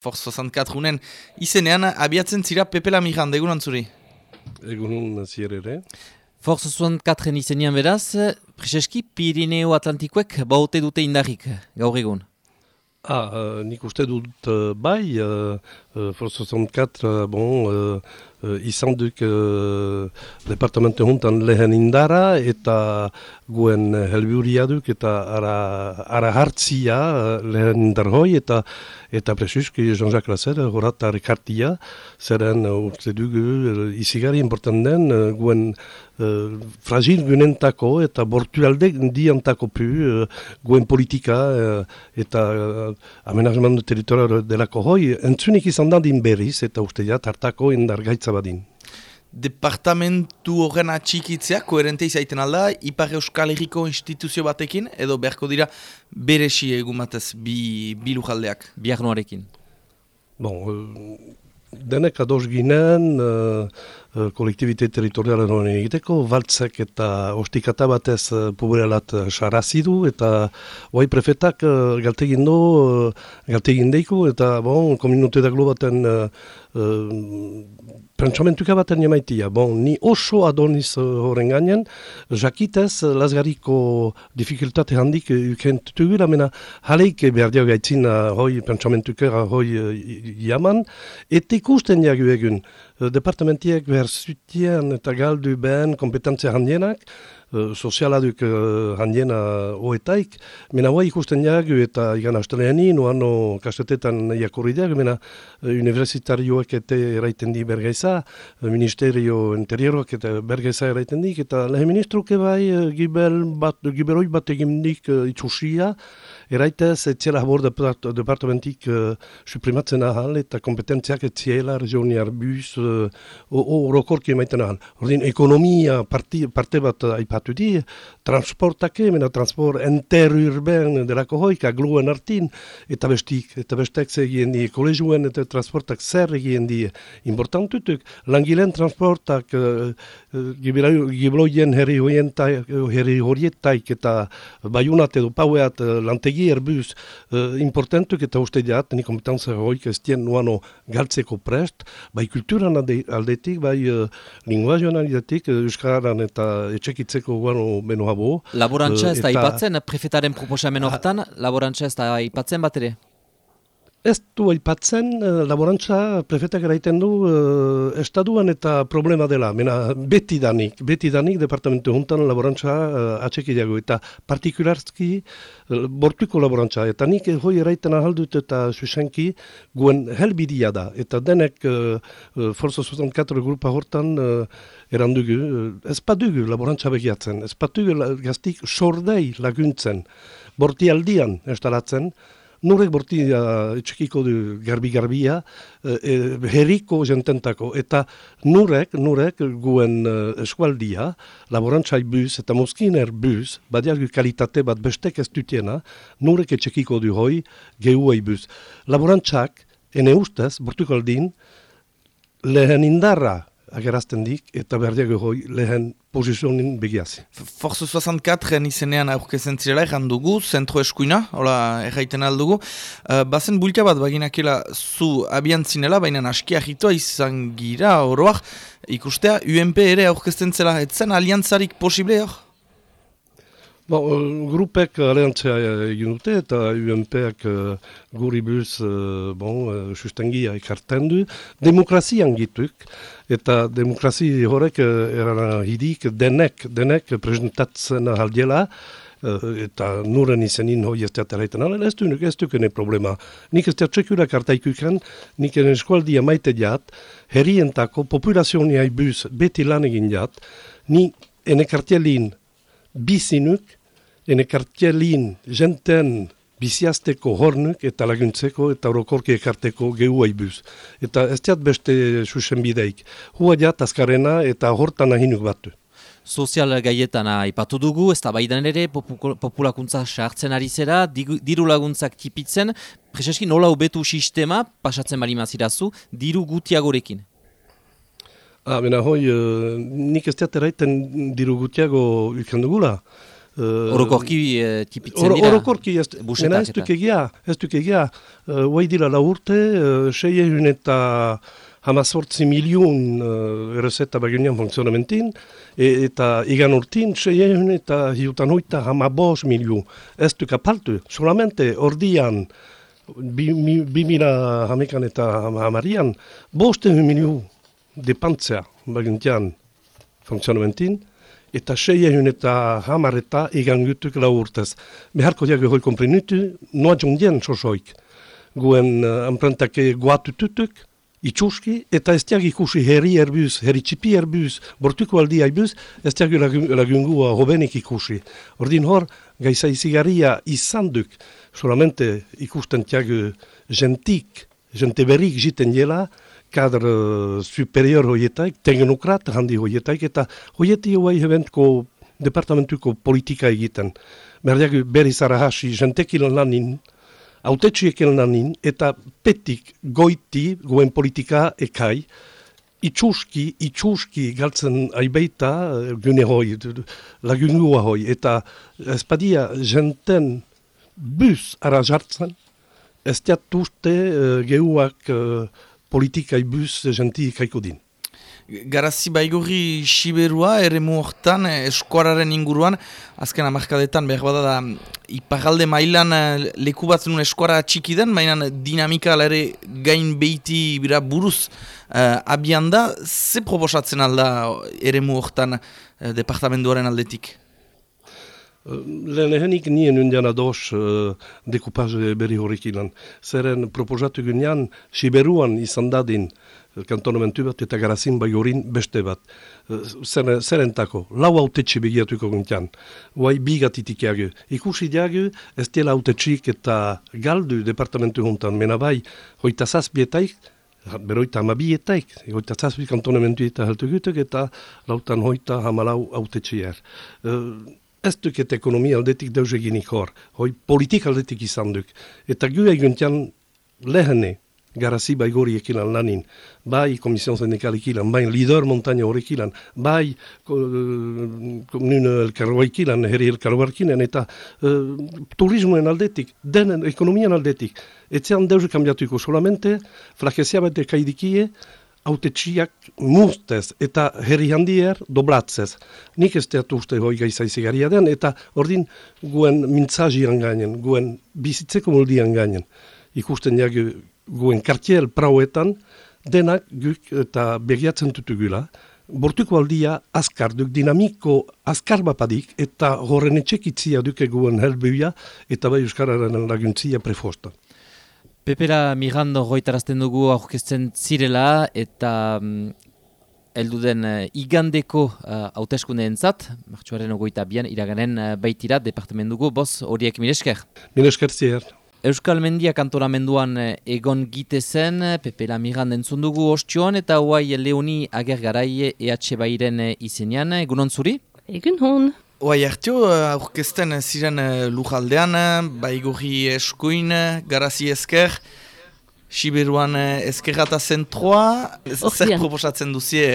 Force 64 unen izenean abiatzen zira Pepe Lamiran, degun antzuri? Egun zier ere. Force 64 izenean beraz, Prezeski Pirineo Atlantikoek baute dute indarrik gaur egun. Ah, uh, nik uste dut uh, bai, uh, uh, Force 64, uh, bon, uh, uh, izan duk uh, departamentu juntan lehen indara eta guen helburia duk eta ara, ara hartzia uh, lehen indar hoi eta eta presuski Jean-Jacques Lasser horat kartia zeren uh, urte dugu uh, izigari important den uh, guen uh, fragil gunentako eta bortualde diantako pu uh, guen politika uh, eta uh, amenazman territorial delako hoi entzunik izan da din berriz eta uste ja tartako indar gaitza badin. Departamentu horren atxikitzea, koherente izaiten alda, Ipar Euskal Herriko instituzio batekin, edo beharko dira beresi egumatez bi, bi lujaldeak? Biar noarekin. Bon, uh, denek ados ginen, uh, uh, kolektibite territorialen honen egiteko, baltzek eta ostikata batez uh, puberelat sarazidu, eta guai prefetak uh, galtegin uh, galtegin deiku, eta bon, kominute da baten uh, uh, pentsamentuka baten jamaitia. Bon, ni oso adoniz uh, horren gainen, jakitez, uh, lasgariko dificultate handik uh, ukentutugura, mena jaleik behar dio gaitzin uh, hoi pentsamentuka hoi uh, jaman, eta ikusten jagu egun, uh, departamentiek behar zutien eta galdu behen kompetentzia handienak, uh, soziala duk uh, handiena oetaik, mena hoa ikusten jagu eta igan asteleani, noan no kastetetan jakurri diagu, mena uh, universitarioak eta eraiten di bergaiza, uh, ministerio interioroak eta bergaiza eraiten dik, eta lehen ministruke bai uh, gibel bat, gibeloi bat egin dik uh, itxusia, Eraitez, etxela bor departamentik uh, suprimatzen ahal eta kompetentziak etxela regioniar bus uh, orokorki emaiten ahal. Ordin, ekonomia parti, parte bat aipatu di, transportake, mena transport interurben delako hoik, agluen artin, eta bestik, eta bestek egin di, koleguen eta transportak zer egin di, importantutuk, langileen transportak, uh, gibloien herri horietaik, eta baiunat edo paueat lantegi egi erbuz uh, importantuk eta uste diat, ni kompetentza hoik ez dien nuano galtzeko prest, bai kulturan aldetik, bai uh, linguazioan aldetik, uh, euskaran eta etxekitzeko guano beno habo. Laborantza ez da ipatzen, prefetaren proposamen horretan, laborantza ez da ipatzen bat ere? Ez du aipatzen, uh, laborantza prefetak eraiten du uh, estaduan eta problema dela. Mena, beti danik, beti danik departamentu juntan laborantza uh, atxekideago eta partikularski uh, bortuko laborantza. Eta nik hoi eraiten ahaldut eta susenki guen helbidia da. Eta denek uh, uh, Forza 64 grupa hortan uh, erandugu, uh, ez padugu laborantza begiatzen, ez padugu gaztik sordei laguntzen, borti aldian nurek borti uh, txekiko du garbi-garbia e, herriko jententako. Eta nurek, nurek guen uh, eskualdia, laborantzai buz eta moskiner buz, badiak kalitate bat bestek ez dutiena, nurek etxekiko du hoi gehuai buz. Laborantzak, ene ustez, bortuko aldin, lehen indarra agerazten dik, eta berdiago hoi lehen posizionin begiazi. Forzu 64 izenean aurkezen zirela erran dugu, zentro eskuina, hola erraiten aldugu. Uh, bazen bulka bat baginakela zu abian zinela, baina aski ahitoa izan gira oroak, ikustea UNP ere aurkezen zela, etzen aliantzarik posible hor? Bon, uh, grupek aliantzea egin dute eta UNPak uh, guri buz uh, bon, uh, sustengia ekarten du. Demokrazian gituk eta demokrazi horrek uh, erana hidik denek, denek presentatzen aldiela uh, eta nuren izenin hoi ez teateraiten. Ez du, ez du kene problema. Nik ez teatrekura kartaikuken, nik ene eskualdia maite jat, herrientako populazionia buz beti lan egin jat, ni ene kartielin bizinuk, ene kartielin jenten biziazteko hornuk eta laguntzeko eta orokorki ekarteko gehu aibuz. Eta ez diat beste susen bideik. Hua diat azkarena eta hortan ahinuk batu. Sozial gaietan aipatu dugu, ez da baidan ere populakuntza sartzen ari zera, diru laguntzak tipitzen, prezeski nola ubetu sistema, pasatzen bali mazirazu, diru gutiagorekin? Ah, bena hoi, uh, nik ez diat eraiten diru gutiago ikandugula. Uh, orokorki uh, tipitzen dira? Orokorki ez, mena ez duk egia, ez duk egia, uh, dira la urte, uh, sei egun eta hamazortzi miliun uh, errezeta bagunian funtzionamentin, e, eta igan urtin, sei egun eta hiutan hoita hamabos miliun. Ez duk apaltu, solamente ordian, bi, mi, bi mila hamekan eta hamarian, boste miliun depantzea baguntian funtzionamentin, eta sei egun eta hamar eta egan gutuk lau urtez. Beharko diago hoi komprenitu, noa jondien sosoik. Guen uh, amprentake guatu tutuk, itxuski, eta ez tiag ikusi herri erbuz, herri txipi erbuz, bortuko aldi aibuz, ez tiag lagungua hobenik ikusi. Ordin hor, gaisa izigarria izan duk, solamente ikusten tiag jentik, jente berrik jiten jela, kadr superior hoietaik, teknokrat handi hoietaik, eta hoieti hoai hebentko departamentuko politika egiten. Berdiak berri zara hasi, jentekil lanin, autetxiekil lanin, eta petik goiti goen politika ekai, itxuski, itxuski galtzen aibeita gune hoi, lagungua hoi, eta espadia jenten bus ara jartzen, ez tiatuzte uh, geuak uh, politika ibuz jenti ikaiko din. Garazi baigorri siberua, ere hortan eh, eskuararen inguruan, azken amarkadetan behar bada da iparalde mailan eh, leku bat zenun eskuara txiki den, baina dinamika ere gain behiti bira buruz uh, abian da, ze proposatzen alda ere hortan uh, departamentuaren aldetik? Lehen ehenik nien undian ados uh, dekupaz berri horrek ilan. Zeren proposatu gunean, Siberuan izan dadin kantonamentu bat eta garazin bai horin beste bat. Uh, zeren tako, lau autetxe begiatuko guntian. Huai bigatitik jagu. Ikusi jagu, ez dela autetxik eta galdu departamentu juntan. Mena bai, hoita zazpietaik, beroita amabietaik, hoita zazpi kantonamentu eta gutuk eta lautan hoita hamalau autetxe Uh, ez duket ekonomia aldetik deus eginik hor, hoi politik aldetik izan duk. Eta gu eguntian lehene, garazi bai gori ekilan lanin, bai Komision Zendikal ekilan, bai Lider Montaña hori ekilan, bai Komun Elkarroa ekilan, herri Elkarroa ekilan, eta uh, turismoen aldetik, denen ekonomian aldetik. Etzean deus kambiatuko solamente, flakezia bat ekaidikie, autetxiak muztez eta herri handier doblatzez. Nik ez teatu uste hoi gaiza den, eta ordin guen mintzajian gainen, guen bizitzeko moldian gainen. Ikusten jak guen kartiel prauetan, denak guk eta begiatzen tutugula, bortuko aldia azkar duk dinamiko azkar bapadik eta horren etxekitzia duke guen helbuia eta bai euskararen laguntzia prefostan. Pepera Mirando goitarazten dugu aurkezten zirela eta mm, heldu den uh, igandeko uh, hauteskunde entzat, martxuaren ogoita bian, iraganen uh, baitira departamentuko boz horiek miresker. Miresker zier. Euskal Mendia kantoramenduan uh, egon gite zen, Pepera Miranda entzun dugu ostioan eta huai Leoni Agergarai EH Bairen uh, izenean, egunon zuri? Egun hon. Oai hartio, eh, aurkesten ziren uh, lujaldean, baigurri eskuin, garazi esker, Siberuan eskerrata zentroa, zer proposatzen duzie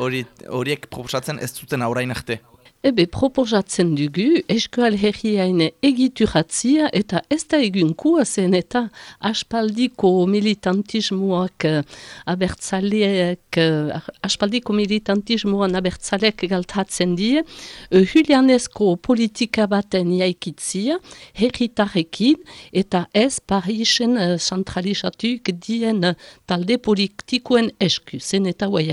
horiek proposatzen ez zuten aurain arte? Ebe proposatzen dugu eskual herriain egituratzia eta ez da egun zen eta aspaldiko militantismoak eh, abertzaleak, eh, aspaldiko militantismoan abertzaleak galtatzen die, uh, julianezko politika baten jaikitzia herritarekin eta ez Parisen centralizatuk dien talde politikoen esku. Zen eta guai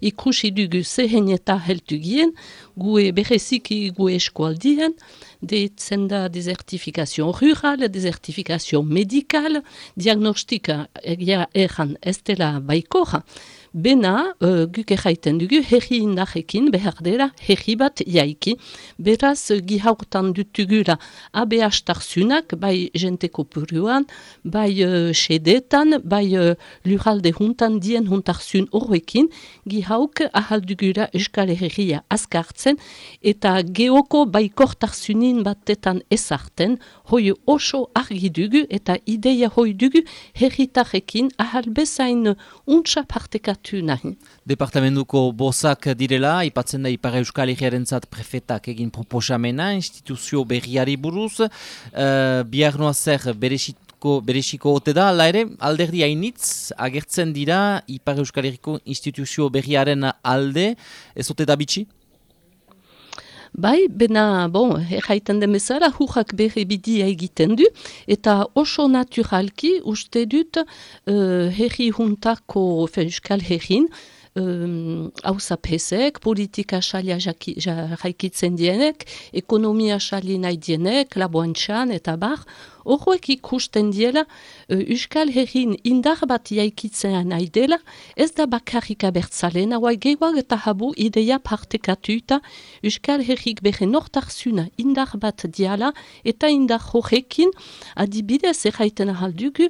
ikusi dugu zehen eta heltu gien, gue bereziki gue eskualdian, deitzen da desertifikazio rural, desertifikazio medikal, diagnostika egia erran ez dela baikora, Bena, uh, guk erraiten dugu, herri indarekin behar dela herri bat jaiki. Beraz, uh, gihautan dutugula abe astarzunak, bai jenteko puruan, bai uh, sedetan, bai uh, luralde juntan dien juntarzun horrekin, gihauk ahaldugula eskale herria askartzen, eta geoko bai kortarzunin batetan ezarten, hoi oso argi dugu eta ideia hoi dugu herritarekin ahal bezain untsa partekat antolatu nahi. Departamentuko bozak direla, ipatzen da Ipar Euskal Herriaren prefetak egin proposamena, instituzio berriari buruz, uh, bihar noa zer bereziko, bereziko ote da, ala ere, alderdi hainitz, agertzen dira Ipar Euskal Herriko instituzio berriaren alde, ez ote da bitxi? Bai, bena, bon, erraiten den bezala, hurrak berri bidia egiten du, eta oso naturalki uste dut uh, herri juntako, euskal herrin, hauza pesek, politika xalia jaikitzen dienek, ekonomia xali nahi dienek, laboantxan eta bar, horrek ikusten diela, uh, Euskal Herrin indar bat jaikitzen nahi dela, ez da bakarrik abertzalen, hauai gehuag eta habu ideia partekatu eta Euskal Herrik behe nortarzuna indar bat diala, eta indar horrekin adibidez erraiten ahaldugu,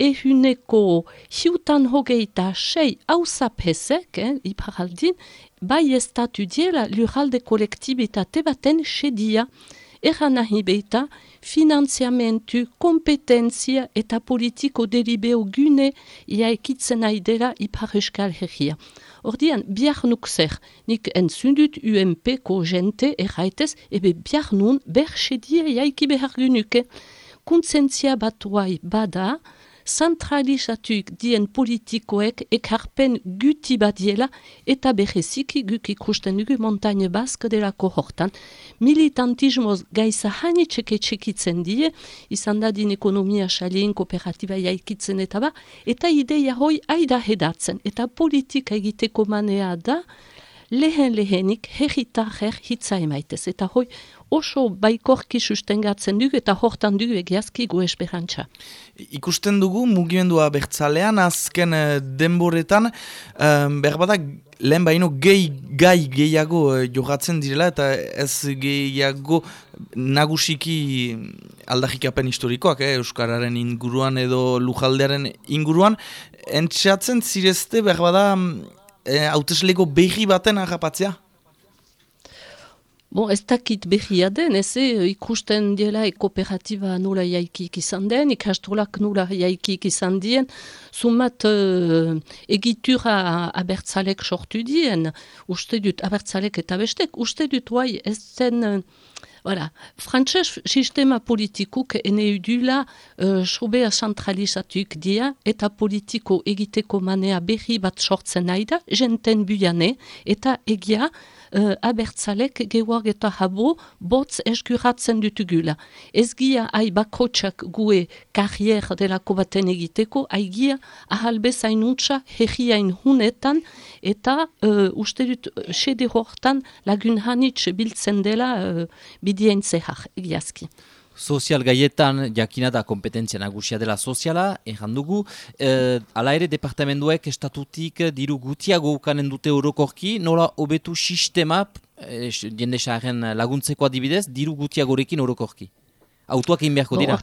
ehuneko hiutan hogeita sei hausapesek, eh, iparaldin, bai estatu diela lurralde kolektibitate baten sedia. Eran nahi beita, finanziamentu, kompetentzia eta politiko deribeo gune iaikitzen nahi dela ipar euskal herria. Ordian, biar nuk zer, nik entzundut UMP-ko jente erraitez, ebe biar nun ber sedia iaiki behar gunuke. Kuntzentzia batuai bada, zentralizatuk dien politikoek ekarpen guti badiela eta bereziki guk ikusten dugu montagne bask delako hortan. Militantismoz gaiza hanitxeke txekitzen die, izan da din ekonomia xalien kooperatiba jaikitzen eta ba, eta ideia hoi aida hedatzen, eta politika egiteko manea da, lehen lehenik herritar her hitza emaitez. Eta hoi oso baikorki sustengatzen dugu eta hortan dugu egiazki gu esperantza. Ikusten dugu mugimendua bertzalean azken uh, denboretan um, berbadak lehen baino gehi gai gehiago uh, jogatzen direla eta ez gehiago nagusiki aldahikapen historikoak eh, Euskararen inguruan edo lujaldearen inguruan entxatzen zirezte berbada e, hautesleko behi baten agapatzea? Bon, ez dakit behia den, ez e, ikusten diela e, kooperatiba nola jaikik izan den, ikastolak nola jaikik izan dien, sumat uh, egitura abertzalek sortu dien, uste dut abertzalek eta bestek, uste dut guai ez zen... Voilà. Frantses sistema politikuk ene udula uh, sobea centralizatuk dia eta politiko egiteko manea berri bat sortzen nahi da, jenten buyane eta egia uh, abertzalek gehuag eta habo botz eskuratzen dutugula. Ez gia hai bakotsak gue karrier delako baten egiteko, hai gia ahalbezain untsa herriain hunetan eta uh, uste dut sede hortan lagun hanitz biltzen dela uh, bidien zehar egiazki. Sozial gaietan jakina da kompetentzia nagusia dela soziala, erran dugu. E, ala ere, departamentuek estatutik diru gutiago ukanen dute orokorki, nola hobetu sistema, e, jende laguntzeko adibidez, diru gutiagorekin orokorki. Autoak egin beharko dira?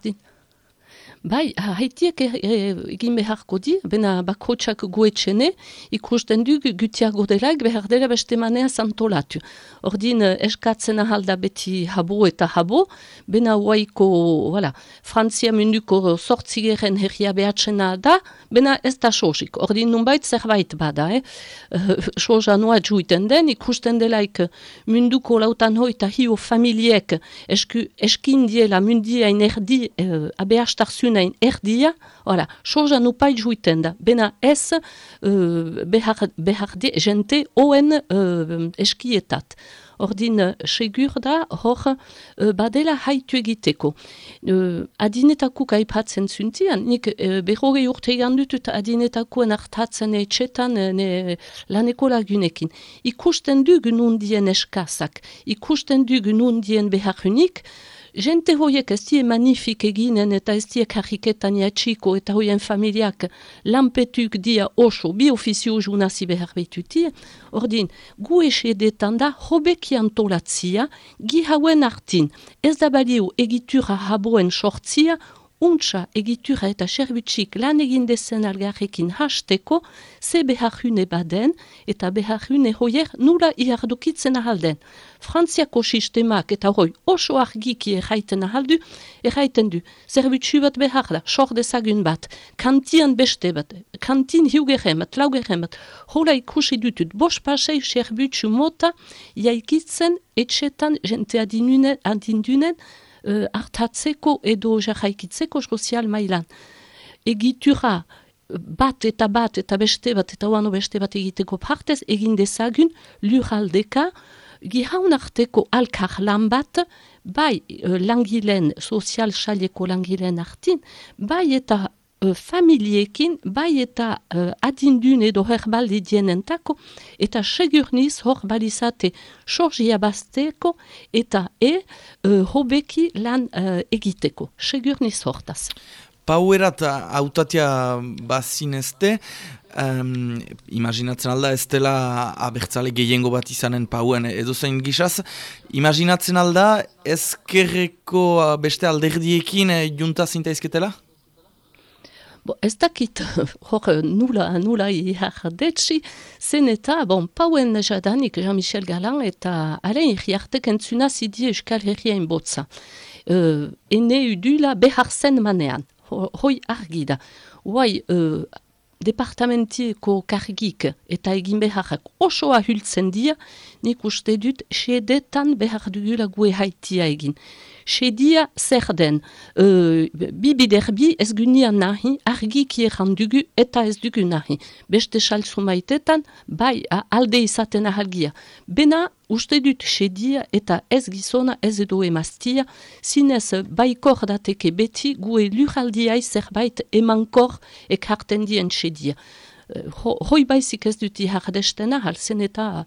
Bai, haitiek e, e, egin beharko di, bena bakotsak goetxene, ikusten du gutiago delaik behar dela beste manea zantolatu. Ordin e, eskatzen ahalda beti habo eta habo, bena huaiko, voilà, Frantzia munduko sortzigeren herria behatzena da, bena ez da sosik. Ordin nunbait zerbait bada, eh? Sosa noa juiten den, ikusten delaik munduko lautan hoi eta hio familiek esku, eskin diela mundiain erdi eh, abeastarzunain erdia, ora, soja nupai juiten da. Bena ez uh, behar, di, jente oen uh, eskietat. Ordin, segur da, hor, uh, badela haitu egiteko. Uh, adinetako kaipatzen zuntian, nik uh, berrogei urte dut eta adinetakoen hartatzen etxetan ne, laneko lagunekin. Ikusten dugu nundien eskazak, ikusten dugu nundien beharunik, Gente hoiek ez die manifik eginen eta ez die kariketan jatxiko eta hoien familiak lanpetuk dia oso bi ofizio junazi behar betuti. Ordin, gu esedetan da hobeki antolatzia gi hauen artin. Ez da balio egitura haboen sortzia untsa egitura eta serbitxik lan egin dezen algarrekin hasteko, ze beharrune baden eta beharrune hoier nula iardukitzen ahalden. Frantziako sistemak eta hoi oso argiki erraiten ahaldu, erraiten du, zerbitxu bat behar da, sor dezagun bat, kantian beste bat, kantin hiugeren bat, hola ikusi dutut, bos pasei serbitxu mota, jaikitzen etxetan jente adindunen, uh, hartatzeko edo jarraikitzeko sozial mailan. Egitura bat eta bat eta beste bat eta oano beste bat egiteko partez egin dezagun lurraldeka gihaun arteko alkar lan bat bai uh, langileen sozial xaleko langileen artin bai eta familiekin, bai eta uh, adindun edo herbaldi dienentako, eta segurniz hor balizate sorgia basteko eta e uh, hobeki lan uh, egiteko. Segurniz hortaz. Pauerat autatia bazinezte, um, imaginatzen alda ez dela abertzale gehiengo bat izanen pauen edo zein gisaz, imaginatzen alda ezkerreko beste alderdiekin junta zinta izketela? Bo, ez dakit, hor, nula, nula ihardetsi, zen eta, bon, pauen jadanik Jean-Michel Galan eta alain irriartek entzuna zidi euskal herrien botza. Uh, ene udula behar zen manean, hoi argi da. Huai, uh, departamentieko kargik eta egin beharrak osoa ahultzen dira, nik uste dut, sedetan behar dugula gue haitia egin sedia zer den. Uh, bi biderbi ez gunia nahi, argiki dugu eta ez dugu nahi. Beste salzu maitetan, bai alde izaten ahalgia. Bena, uste dut sedia eta ez gizona ez edo emaztia, zinez baikor dateke beti gue luraldiai zerbait emankor ekarten dien sedia. Uh, hoi baizik ez dut ihardesten ahal, zen eta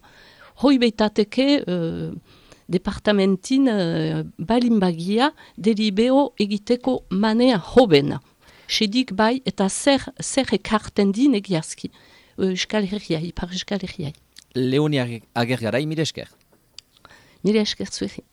hoi beitateke... Uh, departamentin uh, balin bagia delibeo egiteko manea hobena. Sedik bai eta zer, zer ekarten din egiazki. Uh, Euskal Herriai, par Euskal Herriai. Leoni ager garai, mire esker. Mire esker zuekin.